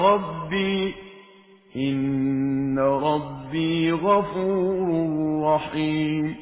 ربي إن ربي غفور رحيم